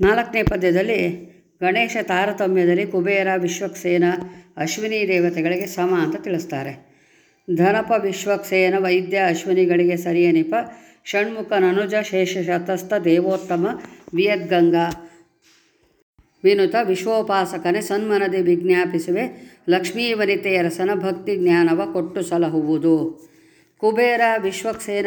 ನಾಲ್ಕನೇ ಪದ್ಯದಲ್ಲಿ ಗಣೇಶ ತಾರತಮ್ಯದಲ್ಲಿ ಕುಬೇರ, ವಿಶ್ವಕ್ಸೇನ, ಅಶ್ವಿನಿ ದೇವತೆಗಳಿಗೆ ಸಮ ಅಂತ ತಿಳಿಸ್ತಾರೆ. ಧನಪ, ವಿಶ್ವಕ್ಸೇನ, ವೈದ್ಯ, ಅಶ್ವಿನಿಗಳಿಗೆ ಸರಿಯನಿಪ ಷಣ್ಮುಖ, ನನುಜ, ಶೇಷ, ಶತಸ್ಥ, ದೇವೋತ್ತಮ, ವಿಯದ್ಗಂಗಾ, ವಿನುತ, ವಿಶ್ವೋಪಾಸಕನೇ, ಸನ್ಮನದಿ, ವಿಜ್ಞಾಪಿಸುವೆ ಲಕ್ಷ್ಮೀ ವನಿತೆಯರಸನ ಭಕ್ತಿ, ಜ್ಞಾನವ, ಕೊಟ್ಟು ಸಲಹುವುದು. ಕುಬೇರ, ವಿಶ್ವಕ್ಸೇನ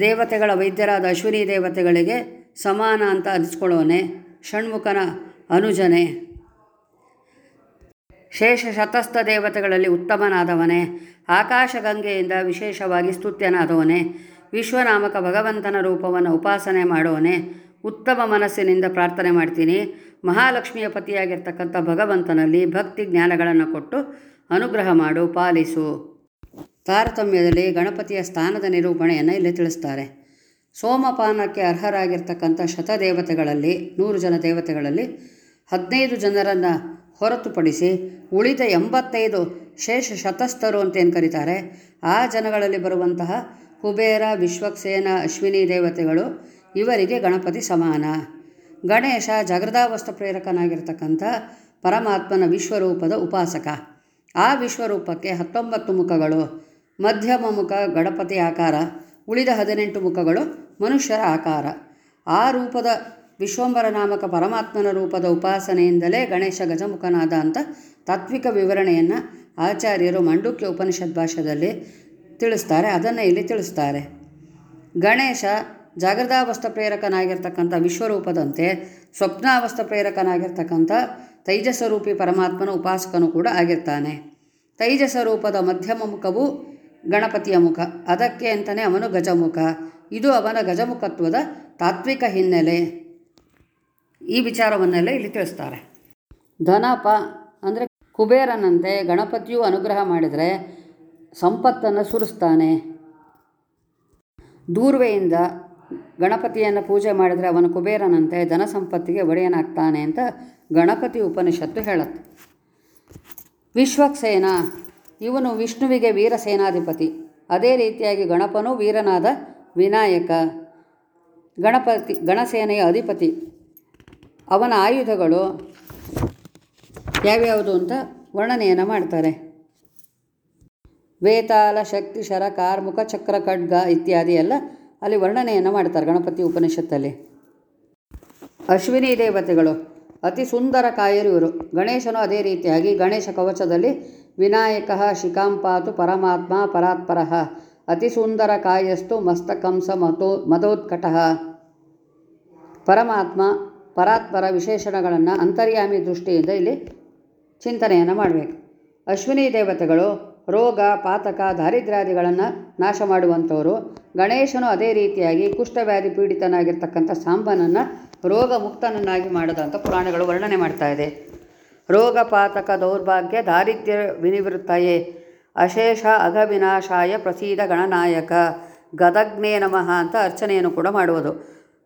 ದೇವತೆಗಳ ವೈದ್ಯರಾದ ಅಶ್ವಿನಿ ದೇವತೆಗಳಿಗೆ ಸಮಾನ ಅಂತ ಅನಿಸ್ಕೊಳ್ಳೋನೆ, ಷಣ್ಮುಖನ ಅನುಜನೆ. ಶೇಷ ಶತಸ್ಥ ದೇವತೆಗಳಲ್ಲಿ ಉತ್ತಮನಾದವನೇ ಆಕಾಶಗಂಗೆಯಿಂದ ವಿಶೇಷವಾಗಿ ಸ್ತುತ್ಯನಾದವನೇ, ವಿಶ್ವನಾಮಕ ಭಗವಂತನ ರೂಪವನ್ನು ಉಪಾಸನೆ ಮಾಡೋನೆ, ಉತ್ತಮ ಮನಸ್ಸಿನಿಂದ ಪ್ರಾರ್ಥನೆ ಮಾಡ್ತೀನಿ. ಮಹಾಲಕ್ಷ್ಮಿಯ ಪತಿಯಾಗಿರ್ತಕ್ಕಂಥ ಭಗವಂತನಲ್ಲಿ ಭಕ್ತಿ ಜ್ಞಾನಗಳನ್ನು ಕೊಟ್ಟು ಅನುಗ್ರಹ ಮಾಡು, ಪಾಲಿಸು. ತಾರತಮ್ಯದಲ್ಲಿ ಗಣಪತಿಯ ಸ್ಥಾನದ ನಿರೂಪಣೆಯನ್ನು ಇಲ್ಲಿ ತಿಳಿಸ್ತಾರೆ. ಸೋಮಪಾನಕ್ಕೆ ಅರ್ಹರಾಗಿರ್ತಕ್ಕಂಥ ಶತದೇವತೆಗಳಲ್ಲಿ, ನೂರು ಜನ ದೇವತೆಗಳಲ್ಲಿ ಹದಿನೈದು ಜನರನ್ನು ಹೊರತುಪಡಿಸಿ ಉಳಿದ ಎಂಬತ್ತೈದು ಶೇಷ ಶತಸ್ಥರು ಅಂತ ಏನು ಕರೀತಾರೆ? ಆ ಜನಗಳಲ್ಲಿ ಬರುವಂತಹ ಕುಬೇರ, ವಿಶ್ವಕ್ಸೇನ, ಅಶ್ವಿನಿ ದೇವತೆಗಳು ಇವರಿಗೆ ಗಣಪತಿ ಸಮಾನ. ಗಣೇಶ ಜಾಗೃತಾವಸ್ಥ ಪ್ರೇರಕನಾಗಿರ್ತಕ್ಕಂಥ ಪರಮಾತ್ಮನ ವಿಶ್ವರೂಪದ ಉಪಾಸಕ. ಆ ವಿಶ್ವರೂಪಕ್ಕೆ ಹತ್ತೊಂಬತ್ತು ಮುಖಗಳು, ಮಧ್ಯಮ ಮುಖ, ಗಣಪತಿ ಆಕಾರ, ಉಳಿದ ಹದಿನೆಂಟು ಮುಖಗಳು ಮನುಷ್ಯರ ಆಕಾರ. ಆ ರೂಪದ ವಿಶ್ವಂಬರ ನಾಮಕ ಪರಮಾತ್ಮನ ರೂಪದ ಉಪಾಸನೆಯಿಂದಲೇ ಗಣೇಶ ಗಜಮುಖನಾದ ಅಂತ ತಾತ್ವಿಕ ವಿವರಣೆಯನ್ನು ಆಚಾರ್ಯರು ಮಂಡುಕ್ಯ ಉಪನಿಷತ್ ಭಾಷೆಯಲ್ಲಿ ತಿಳಿಸ್ತಾರೆ, ಅದನ್ನು ಇಲ್ಲಿ ತಿಳಿಸ್ತಾರೆ. ಗಣೇಶ ಜಾಗೃತಾವಸ್ಥ ಪ್ರೇರಕನಾಗಿರ್ತಕ್ಕಂಥ ವಿಶ್ವರೂಪದಂತೆ ಸ್ವಪ್ನಾವಸ್ಥ ಪ್ರೇರಕನಾಗಿರ್ತಕ್ಕಂಥ ತೈಜಸ್ವರೂಪಿ ಪರಮಾತ್ಮನ ಉಪಾಸಕನು ಕೂಡ ಆಗಿರ್ತಾನೆ. ತೈಜಸ್ವರೂಪದ ರೂಪದ ಮಧ್ಯಮ ಮುಖವು ಗಣಪತಿಯ ಮುಖ, ಅದಕ್ಕೆ ಅಂತಲೇ ಅವನು ಗಜಮುಖ. ಇದು ಅವನ ಗಜಮುಖತ್ವದ ತಾತ್ವಿಕ ಹಿನ್ನೆಲೆ. ಈ ವಿಚಾರವನ್ನೆಲ್ಲ ಇಲ್ಲಿ ತಿಳಿಸ್ತಾರೆ. ಧನಪ ಅಂದರೆ ಕುಬೇರನಂತೆ ಗಣಪತಿಯು ಅನುಗ್ರಹ ಮಾಡಿದರೆ ಸಂಪತ್ತನ್ನು ಸುರಿಸ್ತಾನೆ. ದೂರ್ವೆಯಿಂದ ಗಣಪತಿಯನ್ನು ಪೂಜೆ ಮಾಡಿದರೆ ಅವನು ಕುಬೇರನಂತೆ ಧನ ಸಂಪತ್ತಿಗೆ ಒಡೆಯನಾಗ್ತಾನೆ ಅಂತ ಗಣಪತಿ ಉಪನಿಷತ್ತು ಹೇಳುತ್ತೆ. ವಿಶ್ವಕ್ಸೇನ, ಇವನು ವಿಷ್ಣುವಿಗೆ ವೀರಸೇನಾಧಿಪತಿ. ಅದೇ ರೀತಿಯಾಗಿ ಗಣಪನೂ ವೀರನಾದ ವಿನಾಯಕ, ಗಣಪತಿ, ಗಣಸೇನೆಯ ಅಧಿಪತಿ, ಅವನ ಆಯುಧಗಳು ಯಾವ್ಯಾವುದು ಅಂತ ವರ್ಣನೆಯನ್ನು ಮಾಡ್ತಾರೆ. ವೇತಾಲ ಶಕ್ತಿ, ಶರ ಕಾರ್ಮುಖ ಚಕ್ರ, ಖಡ್ಗ ಇತ್ಯಾದಿ ಎಲ್ಲ ಅಲ್ಲಿ ವರ್ಣನೆಯನ್ನು ಮಾಡ್ತಾರೆ ಗಣಪತಿ ಉಪನಿಷತ್ತಲ್ಲಿ. ಅಶ್ವಿನಿ ದೇವತೆಗಳು, ಅತಿ ಸುಂದರ ಕಾಯರು ಇವರು. ಗಣೇಶನು ಅದೇ ರೀತಿಯಾಗಿ ಗಣೇಶ ಕವಚದಲ್ಲಿ ವಿನಾಯಕ ಶಿಕಾಂಪಾತು ಪರಮಾತ್ಮ, ಪರಾತ್ಪರ ಅತಿ ಸುಂದರ ಕಾಯಸ್ತು ಮಸ್ತಕಂಸ ಮತೋ, ಮದೋತ್ಕಟ. ಪರಮಾತ್ಮ, ಪರಾತ್ಪರ ವಿಶೇಷಣಗಳನ್ನು ಅಂತರ್ಯಾಮಿ ದೃಷ್ಟಿಯಿಂದ ಇಲ್ಲಿ ಚಿಂತನೆಯನ್ನು ಮಾಡಬೇಕು. ಅಶ್ವಿನಿ ದೇವತೆಗಳು ರೋಗ, ಪಾತಕ, ದಾರಿದ್ರ್ಯಾದಿಗಳನ್ನು ನಾಶ ಮಾಡುವಂಥವರು, ಗಣೇಶನು ಅದೇ ರೀತಿಯಾಗಿ ಕುಷ್ಠವ್ಯಾಧಿ ಪೀಡಿತನಾಗಿರ್ತಕ್ಕಂಥ ಸಾಂಬನನ್ನು ರೋಗ ಮುಕ್ತನನ್ನಾಗಿ ಮಾಡದಂಥ ಪುರಾಣಗಳು ವರ್ಣನೆ ಮಾಡ್ತಾ ಇದೆ. ರೋಗ, ಪಾತಕ, ದೌರ್ಭಾಗ್ಯ, ದಾರಿದ್ರ್ಯ ವಿನಿವೃತ್ತಯೇ. ಅಶೇಷ ಅಘವಿನಾಶಾಯ ಪ್ರಸೀದ ಗಣನಾಯಕ. ಗದಗ್ನೇ ನಮಃ ಅಂತ ಅರ್ಚನೆಯನ್ನು ಕೂಡ ಮಾಡುವುದು.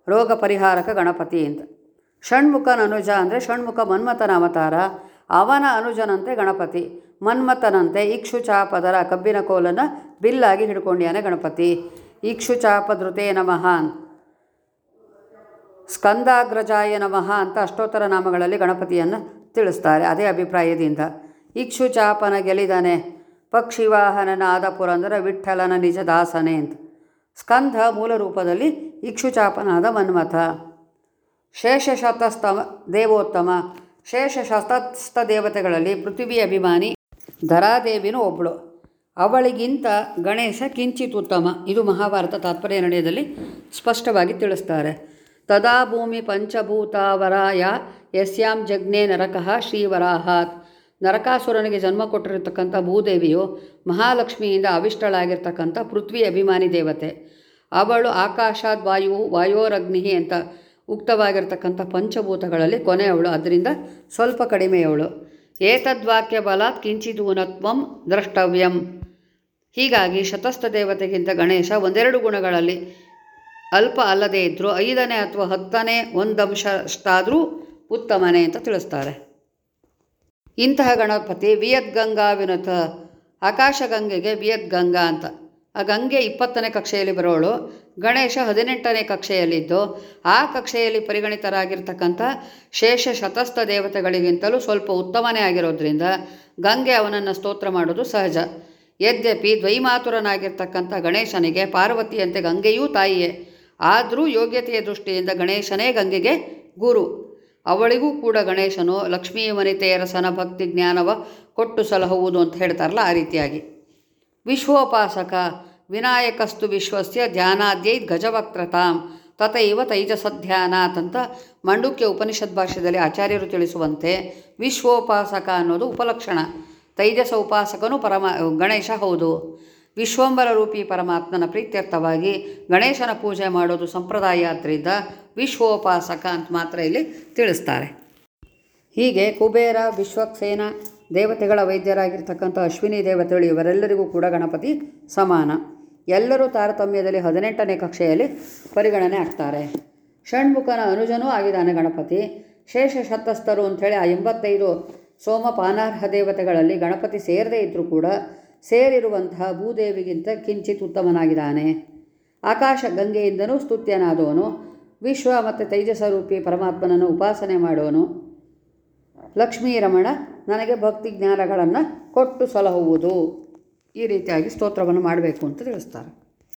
ರೋಗ ಪರಿಹಾರಕ ಗಣಪತಿ ಅಂತ. ಷಣ್ಮುಖನ ಅನುಜ ಅಂದರೆ ಷಣ್ಮುಖ ಮನ್ಮಥನ ಅವತಾರ ಅವನ ಅನುಜನಂತೆ ಗಣಪತಿ. ಮನ್ಮಥನಂತೆ ಇಕ್ಷು ಚಾಪದರ ಕಬ್ಬಿನ ಕೋಲನ್ನು ಬಿಲ್ಲಾಗಿ ಹಿಡ್ಕೊಂಡ್ಯಾನೆ ಗಣಪತಿ. ಇಕ್ಷು ಚಾಪದೃತೇ ನಮಃ ಸ್ಕಂದಾಗ್ರಜಾಯ ನಮಃ ಅಂತ ಅಷ್ಟೋತ್ತರ ನಾಮಗಳಲ್ಲಿ ಗಣಪತಿಯನ್ನು ತಿಳಿಸ್ತಾರೆ ಅದೇ ಅಭಿಪ್ರಾಯದಿಂದ. ಇಕ್ಷು ಚಾಪನ ಗೆಲಿದಾನೆ. ಪಕ್ಷಿವಾಹನನಾದ ಪುರಂದರ ನಿಜ ದಾಸನೆ ಅಂತ. ಸ್ಕಂಧ ಮೂಲ ರೂಪದಲ್ಲಿ ಇಕ್ಷುಚಾಪನಾದ ಮನ್ಮಥ. ಶೇಷಶತಸ್ತ ದೇವೋತ್ತಮ. ಶೇಷಶತಸ್ಥ ದೇವತೆಗಳಲ್ಲಿ ಪೃಥ್ವಿ ಅಭಿಮಾನಿ ಧರಾದೇವಿನೂ ಒಬ್ಬಳು ಅವಳಿಗಿಂತ ಗಣೇಶ ಕಿಂಚಿತ್ ಉತ್ತಮ. ಇದು ಮಹಾಭಾರತ ತಾತ್ಪರ್ಯ ನಡೆಯದಲ್ಲಿ ಸ್ಪಷ್ಟವಾಗಿ ತಿಳಿಸ್ತಾರೆ. ತದಾ ಭೂಮಿ ಪಂಚಭೂತಾವರಾಯ ಯಸ್ಯಾಂ ಜಗ್ನೇ ನರಕಃ ಶ್ರೀವರಾಹಾತ್. ನರಕಾಸುರನಿಗೆ ಜನ್ಮ ಕೊಟ್ಟಿರತಕ್ಕಂಥ ಭೂದೇವಿಯು ಮಹಾಲಕ್ಷ್ಮಿಯಿಂದ ಅವಿಷ್ಟಳಾಗಿರ್ತಕ್ಕಂಥ ಪೃಥ್ವಿ ಅಭಿಮಾನಿ ದೇವತೆ. ಅವಳು ಆಕಾಶಾದ್ ವಾಯು ವಾಯೋರಗ್ನಿ ಅಂತ ಉಕ್ತವಾಗಿರ್ತಕ್ಕಂಥ ಪಂಚಭೂತಗಳಲ್ಲಿ ಕೊನೆಯವಳು. ಅದರಿಂದ ಸ್ವಲ್ಪ ಕಡಿಮೆಯವಳು. ಏತದ್ವಾಕ್ಯ ಬಲಾತ್ ಕಿಂಚಿದೂನತ್ವಂ ದ್ರಷ್ಟವ್ಯಂ. ಹೀಗಾಗಿ ಶತಸ್ಥ ದೇವತೆಗಿಂತ ಗಣೇಶ ಒಂದೆರಡು ಗುಣಗಳಲ್ಲಿ ಅಲ್ಪ ಅಲ್ಲದೇ ಇದ್ದರೂ ಐದನೇ ಅಥವಾ ಹತ್ತನೇ ಒಂದಂಶಷ್ಟಾದರೂ ಉತ್ತಮನೇ ಅಂತ ತಿಳಿಸ್ತಾರೆ. ಇಂತಹ ಗಣಪತಿ ವಿಯದ್ಗಂಗಾ ವಿನುತ. ಆಕಾಶಗಂಗೆಗೆ ವಿಯದ್ಗಂಗಾ ಅಂತ. ಆ ಗಂಗೆ ಇಪ್ಪತ್ತನೇ ಕಕ್ಷೆಯಲ್ಲಿ ಬರೋಳು. ಗಣೇಶ ಹದಿನೆಂಟನೇ ಕಕ್ಷೆಯಲ್ಲಿದ್ದು, ಆ ಕಕ್ಷೆಯಲ್ಲಿ ಪರಿಗಣಿತರಾಗಿರ್ತಕ್ಕಂಥ ಶೇಷ ಶತಸ್ಥ ದೇವತೆಗಳಿಗಿಂತಲೂ ಸ್ವಲ್ಪ ಉತ್ತಮನೇ ಆಗಿರೋದ್ರಿಂದ ಗಂಗೆ ಅವನನ್ನು ಸ್ತೋತ್ರ ಮಾಡೋದು ಸಹಜ. ಯದ್ಯಪಿ ದ್ವೈಮಾತುರನಾಗಿರ್ತಕ್ಕಂಥ ಗಣೇಶನಿಗೆ ಪಾರ್ವತಿಯಂತೆ ಗಂಗೆಯೂ ತಾಯಿಯೇ. ಆದರೂ ಯೋಗ್ಯತೆಯ ದೃಷ್ಟಿಯಿಂದ ಗಣೇಶನೇ ಗಂಗೆಗೆ ಗುರು. ಅವಳಿಗೂ ಕೂಡ ಗಣೇಶನು ಲಕ್ಷ್ಮೀ ವನಿತೆಯರ ಸನಭಕ್ತಿ ಜ್ಞಾನವ ಕೊಟ್ಟು ಸಲಹುವುದು ಅಂತ ಹೇಳ್ತಾರಲ್ಲ ಆ ರೀತಿಯಾಗಿ. ವಿಶ್ವೋಪಾಸಕ ವಿನಾಯಕಸ್ತು ವಿಶ್ವಸ್ಯ ಧ್ಯಾನಾದ್ಯೈ ಗಜವಕ್ರತಾಂ ತಥೈವ ತೈಜಸಧ್ಯಾನಾತ್ ಅಂತ ಮಂಡುಕ್ಯ ಉಪನಿಷತ್ ಭಾಷೆಯಲ್ಲಿ ಆಚಾರ್ಯರು ತಿಳಿಸುವಂತೆ ವಿಶ್ವೋಪಾಸಕ ಅನ್ನೋದು ಉಪಲಕ್ಷಣ. ತೈಜಸ ಉಪಾಸಕನು ಪರಮ, ಗಣೇಶ ಹೌದು. ವಿಶ್ವಂಬರ ರೂಪಿ ಪರಮಾತ್ಮನ ಪ್ರೀತ್ಯರ್ಥವಾಗಿ ಗಣೇಶನ ಪೂಜೆ ಮಾಡೋದು ಸಂಪ್ರದಾಯ ಆದ್ದರಿಂದ ವಿಶ್ವೋಪಾಸಕ ಅಂತ ಮಾತ್ರ ಇಲ್ಲಿ ತಿಳಿಸ್ತಾರೆ. ಹೀಗೆ ಕುಬೇರ, ವಿಶ್ವಕ್ಸೇನ, ದೇವತೆಗಳ ವೈದ್ಯರಾಗಿರ್ತಕ್ಕಂಥ ಅಶ್ವಿನಿ ದೇವತೆಗಳು ಇವರೆಲ್ಲರಿಗೂ ಕೂಡ ಗಣಪತಿ ಸಮಾನ. ಎಲ್ಲರೂ ತಾರತಮ್ಯದಲ್ಲಿ ಹದಿನೆಂಟನೇ ಕಕ್ಷೆಯಲ್ಲಿ ಪರಿಗಣನೆ ಆಗ್ತಾರೆ. ಷಣ್ಮುಖನ ಅನುಜನೂ ಆಗಿದ್ದಾನೆ ಗಣಪತಿ. ಶೇಷ ಶತಸ್ಥರು ಅಂಥೇಳಿ ಆ ಎಂಬತ್ತೈದು ಸೋಮಪಾನಾರ್ಹ ದೇವತೆಗಳಲ್ಲಿ ಗಣಪತಿ ಸೇರದೇ ಇದ್ದರೂ ಕೂಡ ಸೇರಿರುವಂತಹ ಭೂದೇವಿಗಿಂತ ಕಿಂಚಿತ್ ಉತ್ತಮನಾಗಿದ್ದಾನೆ. ಆಕಾಶ ಗಂಗೆಯಿಂದನೂ ಸ್ತುತ್ಯನಾದವನು. ವಿಶ್ವ ಮತ್ತು ತೈಜಸ್ವರೂಪಿ ಪರಮಾತ್ಮನನ್ನು ಉಪಾಸನೆ ಮಾಡುವನು ಲಕ್ಷ್ಮೀ ರಮಣ, ನನಗೆ ಭಕ್ತಿ ಜ್ಞಾನಗಳನ್ನು ಕೊಟ್ಟು ಸಲಹುವುದು. ಈ ರೀತಿಯಾಗಿ ಸ್ತೋತ್ರವನ್ನು ಮಾಡಬೇಕು ಅಂತ ತಿಳಿಸ್ತಾರೆ.